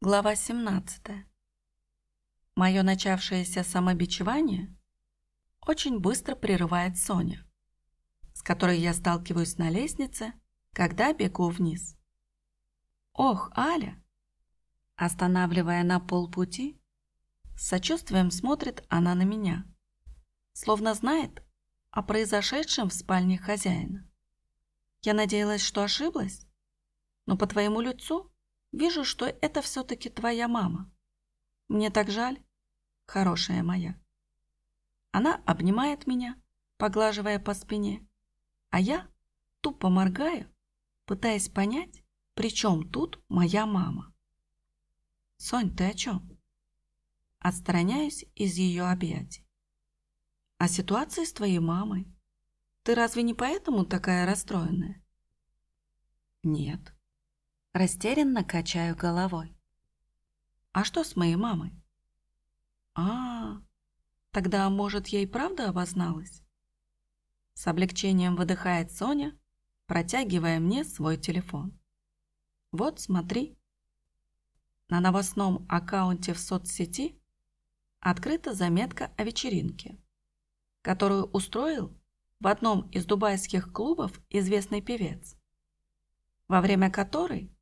Глава 17. Мое начавшееся самобичевание очень быстро прерывает Соня, с которой я сталкиваюсь на лестнице, когда бегу вниз. «Ох, Аля!» Останавливая на полпути, с сочувствием смотрит она на меня, словно знает о произошедшем в спальне хозяина. Я надеялась, что ошиблась, но по твоему лицу Вижу, что это все-таки твоя мама. Мне так жаль, хорошая моя. Она обнимает меня, поглаживая по спине, а я тупо моргаю, пытаясь понять, при чем тут моя мама. Сонь, ты о чем? Отстраняюсь из ее объятий. О ситуации с твоей мамой. Ты разве не поэтому такая расстроенная? Нет. Растерянно качаю головой. А что с моей мамой? А, тогда, может, ей правда обозналась? С облегчением выдыхает Соня, протягивая мне свой телефон. Вот, смотри. На новостном аккаунте в соцсети открыта заметка о вечеринке, которую устроил в одном из дубайских клубов известный певец, во время которой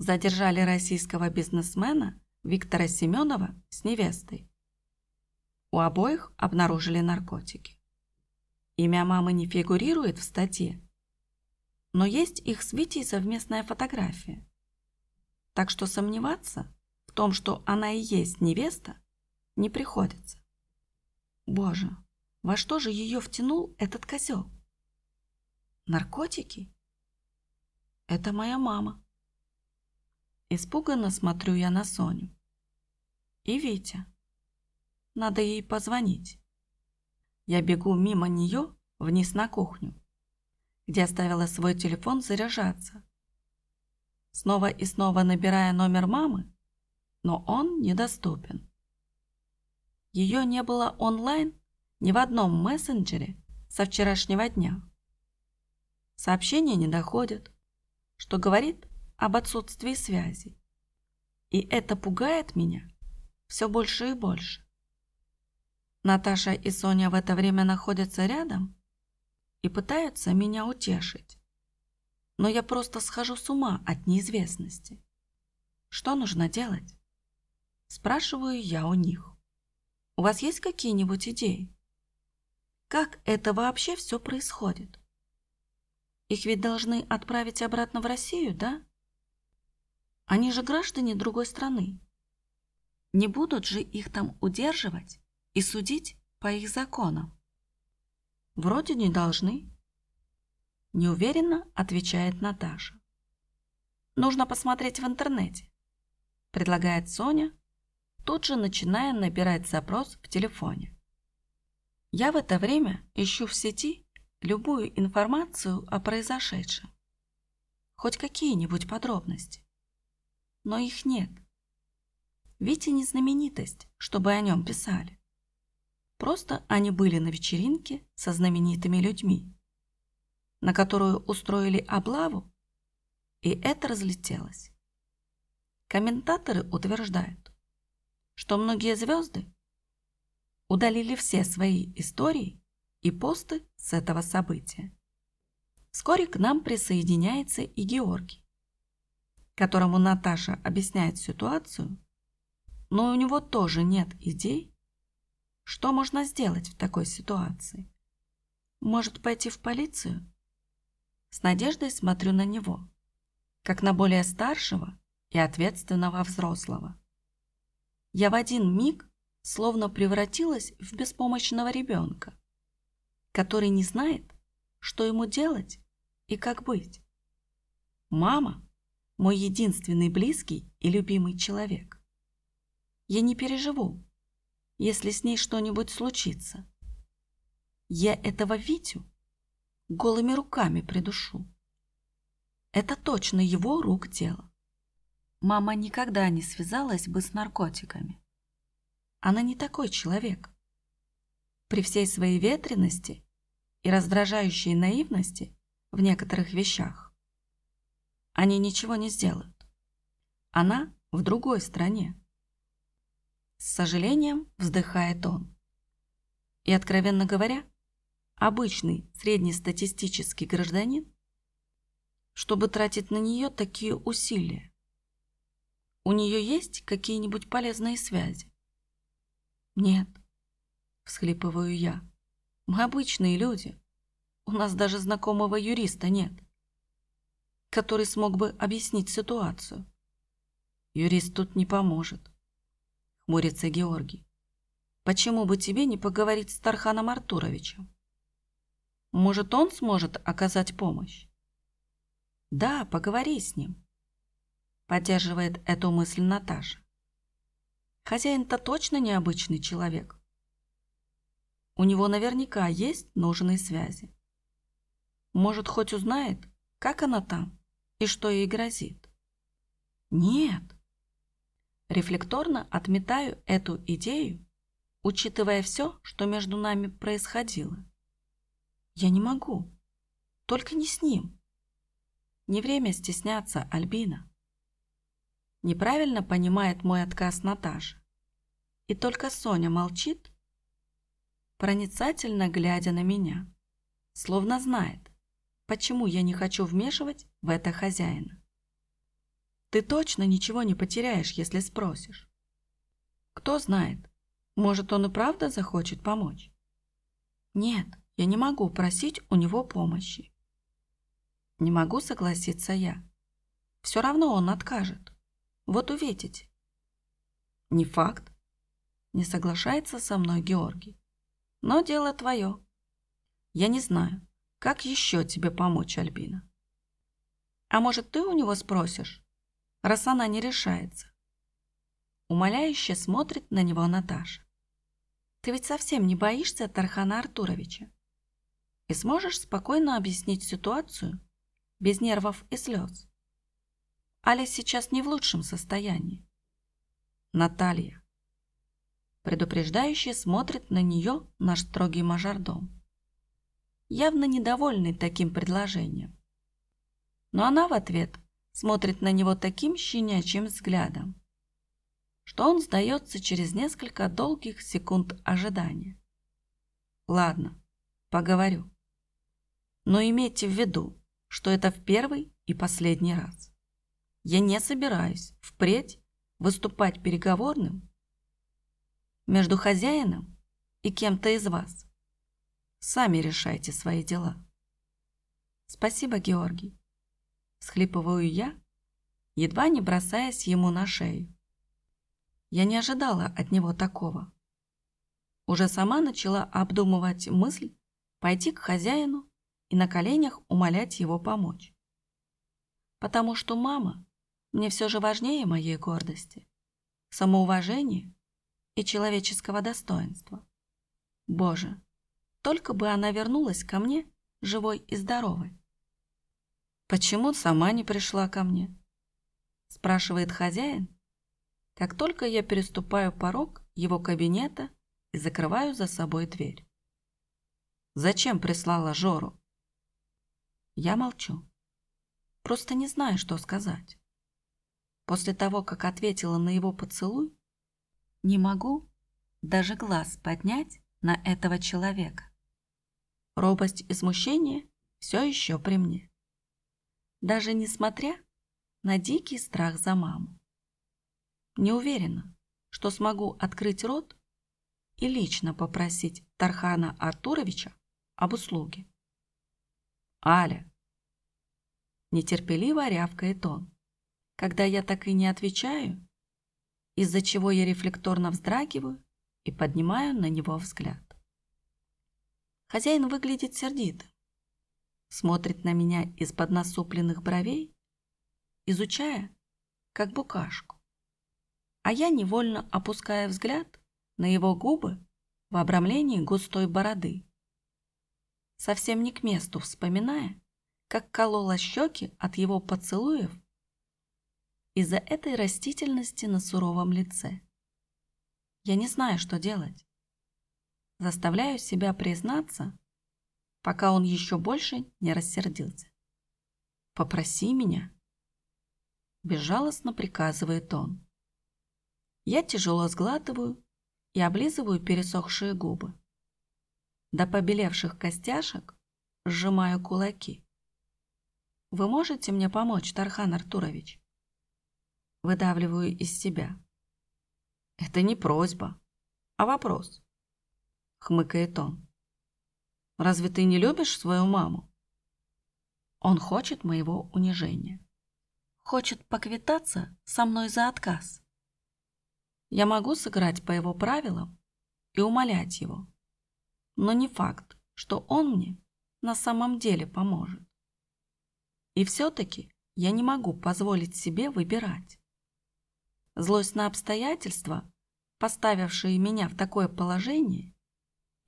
задержали российского бизнесмена Виктора Семенова с невестой. У обоих обнаружили наркотики. Имя мамы не фигурирует в статье, но есть их с Витей совместная фотография. Так что сомневаться в том, что она и есть невеста, не приходится. Боже, во что же ее втянул этот козел? Наркотики? Это моя мама. Испуганно смотрю я на Соню. И Витя. Надо ей позвонить. Я бегу мимо нее вниз на кухню, где оставила свой телефон заряжаться. Снова и снова набирая номер мамы, но он недоступен. Ее не было онлайн ни в одном мессенджере со вчерашнего дня. Сообщения не доходят, что говорит об отсутствии связи. И это пугает меня все больше и больше. Наташа и Соня в это время находятся рядом и пытаются меня утешить. Но я просто схожу с ума от неизвестности. Что нужно делать? Спрашиваю я у них. У вас есть какие-нибудь идеи? Как это вообще все происходит? Их ведь должны отправить обратно в Россию, да? Они же граждане другой страны. Не будут же их там удерживать и судить по их законам? Вроде не должны. Неуверенно отвечает Наташа. Нужно посмотреть в интернете, предлагает Соня, тут же начиная набирать запрос в телефоне. Я в это время ищу в сети любую информацию о произошедшем. Хоть какие-нибудь подробности но их нет. Витя не знаменитость, чтобы о нем писали. Просто они были на вечеринке со знаменитыми людьми, на которую устроили облаву, и это разлетелось. Комментаторы утверждают, что многие звезды удалили все свои истории и посты с этого события. Вскоре к нам присоединяется и Георгий которому Наташа объясняет ситуацию, но у него тоже нет идей, что можно сделать в такой ситуации. Может пойти в полицию? С надеждой смотрю на него, как на более старшего и ответственного взрослого. Я в один миг словно превратилась в беспомощного ребенка, который не знает, что ему делать и как быть. Мама мой единственный близкий и любимый человек. Я не переживу, если с ней что-нибудь случится. Я этого Витю голыми руками придушу. Это точно его рук дело. Мама никогда не связалась бы с наркотиками. Она не такой человек. При всей своей ветренности и раздражающей наивности в некоторых вещах они ничего не сделают. Она в другой стране. С сожалением вздыхает он. И, откровенно говоря, обычный среднестатистический гражданин, чтобы тратить на нее такие усилия. У нее есть какие-нибудь полезные связи? Нет, всхлипываю я. Мы обычные люди. У нас даже знакомого юриста нет, который смог бы объяснить ситуацию. Юрист тут не поможет. Хмурится Георгий. Почему бы тебе не поговорить с Тарханом Артуровичем? Может, он сможет оказать помощь? Да, поговори с ним. Поддерживает эту мысль Наташа. Хозяин-то точно необычный человек. У него наверняка есть нужные связи. Может, хоть узнает, как она там и что ей грозит. Нет. Рефлекторно отметаю эту идею, учитывая все, что между нами происходило. Я не могу. Только не с ним. Не время стесняться, Альбина. Неправильно понимает мой отказ Наташа. И только Соня молчит, проницательно глядя на меня, словно знает, почему я не хочу вмешивать в это хозяина. Ты точно ничего не потеряешь, если спросишь. Кто знает, может, он и правда захочет помочь? Нет, я не могу просить у него помощи. Не могу согласиться я. Все равно он откажет. Вот увидите. Не факт. Не соглашается со мной Георгий. Но дело твое. Я не знаю, как еще тебе помочь, Альбина. А может, ты у него спросишь, раз она не решается? Умоляюще смотрит на него Наташа. Ты ведь совсем не боишься Тархана Артуровича? И сможешь спокойно объяснить ситуацию без нервов и слез. Аля сейчас не в лучшем состоянии. Наталья. Предупреждающе смотрит на нее наш строгий мажордом. Явно недовольный таким предложением. Но она в ответ смотрит на него таким щенячьим взглядом, что он сдается через несколько долгих секунд ожидания. Ладно, поговорю. Но имейте в виду, что это в первый и последний раз. Я не собираюсь впредь выступать переговорным между хозяином и кем-то из вас. Сами решайте свои дела. Спасибо, Георгий. Схлипываю я, едва не бросаясь ему на шею. Я не ожидала от него такого. Уже сама начала обдумывать мысль пойти к хозяину и на коленях умолять его помочь. Потому что мама мне все же важнее моей гордости, самоуважения и человеческого достоинства. Боже, только бы она вернулась ко мне живой и здоровой. «Почему сама не пришла ко мне?» спрашивает хозяин, как только я переступаю порог его кабинета и закрываю за собой дверь. «Зачем прислала Жору?» Я молчу. Просто не знаю, что сказать. После того, как ответила на его поцелуй, не могу даже глаз поднять на этого человека. Робость и смущение все еще при мне. Даже несмотря на дикий страх за маму. Не уверена, что смогу открыть рот и лично попросить Тархана Артуровича об услуге. Аля, Нетерпеливо рявкает он. Когда я так и не отвечаю, из-за чего я рефлекторно вздрагиваю и поднимаю на него взгляд. Хозяин выглядит сердито, смотрит на меня из-под насупленных бровей, изучая, как букашку. А я невольно опускаю взгляд на его губы в обрамлении густой бороды, совсем не к месту вспоминая, как колола щеки от его поцелуев из-за этой растительности на суровом лице. Я не знаю, что делать. Заставляю себя признаться, пока он еще больше не рассердился. Попроси меня. безжалостно приказывает он. Я тяжело сглатываю и облизываю пересохшие губы. До побелевших костяшек сжимаю кулаки. Вы можете мне помочь, Тархан Артурович? Выдавливаю из себя. Это не просьба, а вопрос. Хмыкает он. Разве ты не любишь свою маму? Он хочет моего унижения. Хочет поквитаться со мной за отказ. Я могу сыграть по его правилам и умолять его. Но не факт, что он мне на самом деле поможет. И все-таки я не могу позволить себе выбирать. Злость на обстоятельства, поставившие меня в такое положение,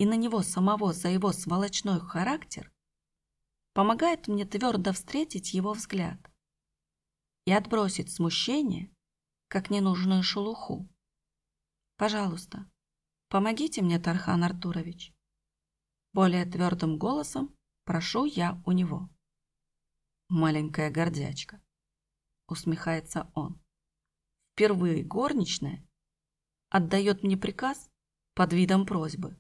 и на него самого за его сволочной характер, помогает мне твердо встретить его взгляд и отбросить смущение, как ненужную шелуху. Пожалуйста, помогите мне, Тархан Артурович. Более твердым голосом прошу я у него. Маленькая гордячка, усмехается он. Впервые горничная отдает мне приказ под видом просьбы.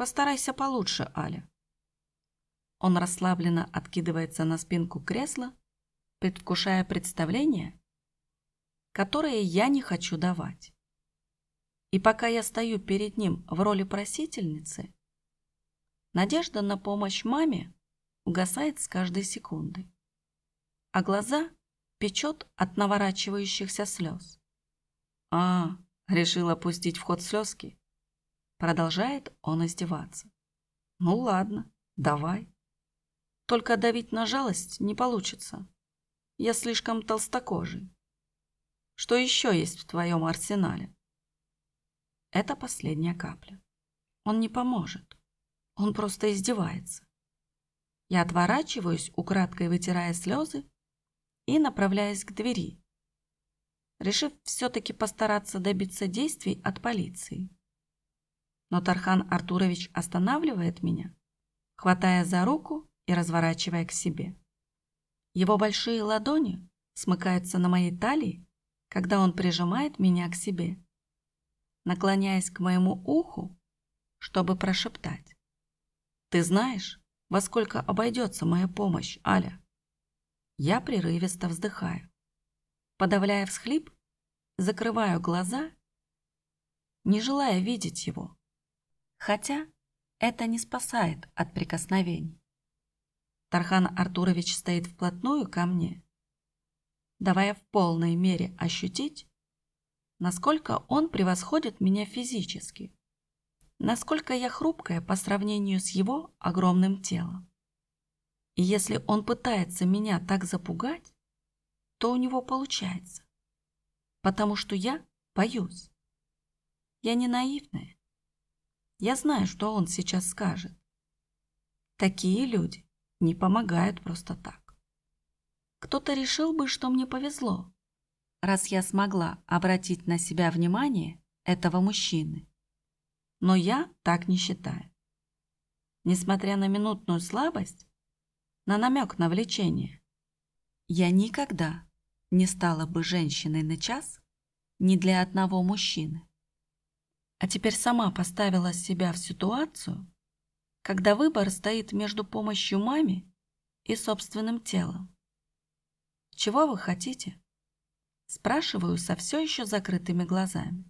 Постарайся получше, Аля. Он расслабленно откидывается на спинку кресла, предвкушая представление, которое я не хочу давать. И пока я стою перед ним в роли просительницы, надежда на помощь маме угасает с каждой секундой, а глаза печет от наворачивающихся слез. «А, решил опустить в ход слезки?» Продолжает он издеваться. «Ну ладно, давай». Только давить на жалость не получится. Я слишком толстокожий. Что еще есть в твоем арсенале? Это последняя капля. Он не поможет. Он просто издевается. Я отворачиваюсь, украдкой вытирая слезы, и направляюсь к двери, решив все-таки постараться добиться действий от полиции. Но Тархан Артурович останавливает меня, хватая за руку и разворачивая к себе. Его большие ладони смыкаются на моей талии, когда он прижимает меня к себе, наклоняясь к моему уху, чтобы прошептать. «Ты знаешь, во сколько обойдется моя помощь, Аля?» Я прерывисто вздыхаю. Подавляя всхлип, закрываю глаза, не желая видеть его. Хотя это не спасает от прикосновений. Тархан Артурович стоит вплотную ко мне, давая в полной мере ощутить, насколько он превосходит меня физически, насколько я хрупкая по сравнению с его огромным телом. И если он пытается меня так запугать, то у него получается, потому что я боюсь. Я не наивная. Я знаю, что он сейчас скажет. Такие люди не помогают просто так. Кто-то решил бы, что мне повезло, раз я смогла обратить на себя внимание этого мужчины. Но я так не считаю. Несмотря на минутную слабость, на намек на влечение, я никогда не стала бы женщиной на час ни для одного мужчины. А теперь сама поставила себя в ситуацию, когда выбор стоит между помощью маме и собственным телом. «Чего вы хотите?» Спрашиваю со все еще закрытыми глазами.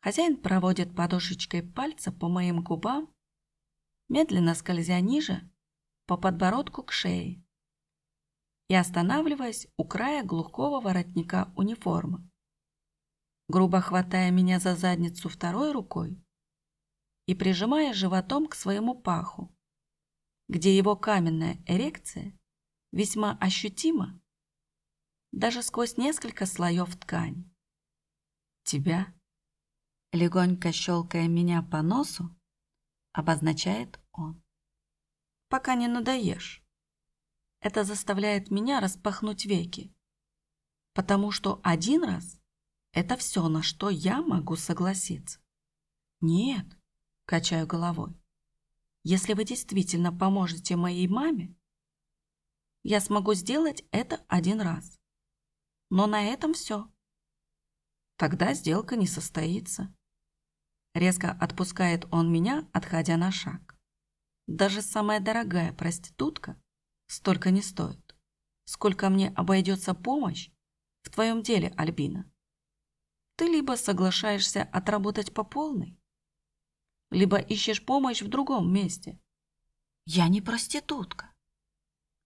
Хозяин проводит подушечкой пальца по моим губам, медленно скользя ниже, по подбородку к шее и останавливаясь у края глухого воротника униформы. Грубо хватая меня за задницу второй рукой, и прижимая животом к своему паху, где его каменная эрекция весьма ощутима даже сквозь несколько слоев ткани. Тебя, легонько щелкая меня по носу, обозначает он. Пока не надоешь. Это заставляет меня распахнуть веки, потому что один раз – это все, на что я могу согласиться. Нет, Качаю головой. Если вы действительно поможете моей маме, я смогу сделать это один раз. Но на этом все. Тогда сделка не состоится. Резко отпускает он меня, отходя на шаг. Даже самая дорогая проститутка столько не стоит. Сколько мне обойдется помощь в твоем деле, Альбина. Ты либо соглашаешься отработать по полной, либо ищешь помощь в другом месте. Я не проститутка.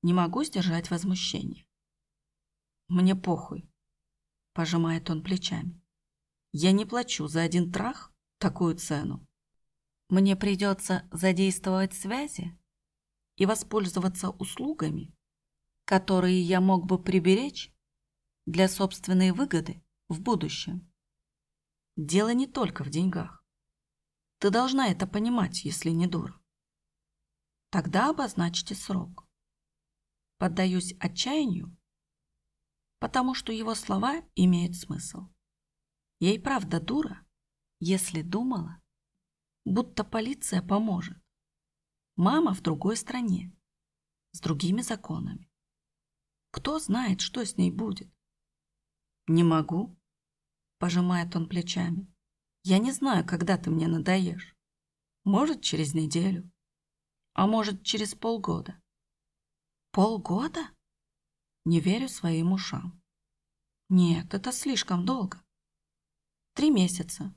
Не могу сдержать возмущение. Мне похуй, пожимает он плечами. Я не плачу за один трах такую цену. Мне придется задействовать связи и воспользоваться услугами, которые я мог бы приберечь для собственной выгоды в будущем. Дело не только в деньгах. Ты должна это понимать, если не дура. Тогда обозначьте срок. Поддаюсь отчаянию, потому что его слова имеют смысл. Ей правда дура, если думала, будто полиция поможет. Мама в другой стране, с другими законами. Кто знает, что с ней будет? Не могу, Пожимает он плечами. Я не знаю, когда ты мне надоешь. Может, через неделю. А может, через полгода. Полгода? Не верю своим ушам. Нет, это слишком долго. Три месяца.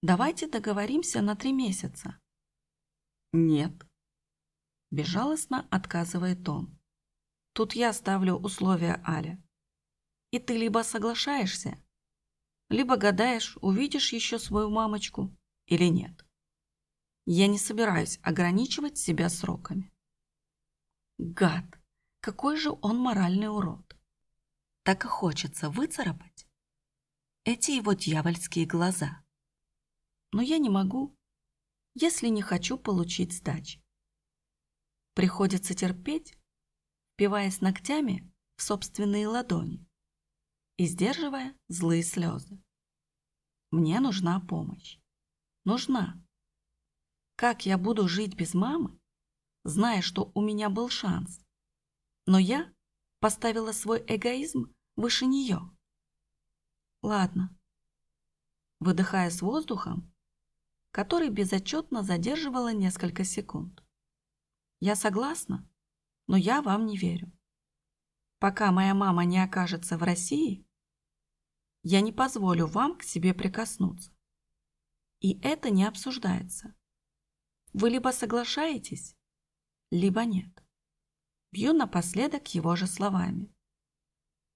Давайте договоримся на три месяца. Нет. Безжалостно отказывает он. Тут я ставлю условия Аля. И ты либо соглашаешься, либо гадаешь, увидишь еще свою мамочку или нет. Я не собираюсь ограничивать себя сроками. Гад, какой же он моральный урод. Так и хочется выцарапать эти его дьявольские глаза. Но я не могу, если не хочу получить сдачи. Приходится терпеть, впиваясь ногтями в собственные ладони и сдерживая злые слезы. Мне нужна помощь. Нужна. Как я буду жить без мамы, зная, что у меня был шанс? Но я поставила свой эгоизм выше нее. Ладно. Выдыхая с воздухом, который безотчетно задерживала несколько секунд. Я согласна, но я вам не верю. Пока моя мама не окажется в России, я не позволю вам к себе прикоснуться. И это не обсуждается. Вы либо соглашаетесь, либо нет. Бью напоследок его же словами.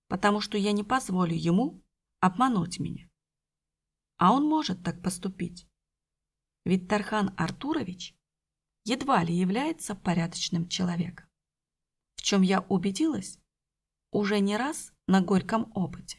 Потому что я не позволю ему обмануть меня. А он может так поступить. Ведь Тархан Артурович едва ли является порядочным человеком. В чем я убедилась уже не раз на горьком опыте.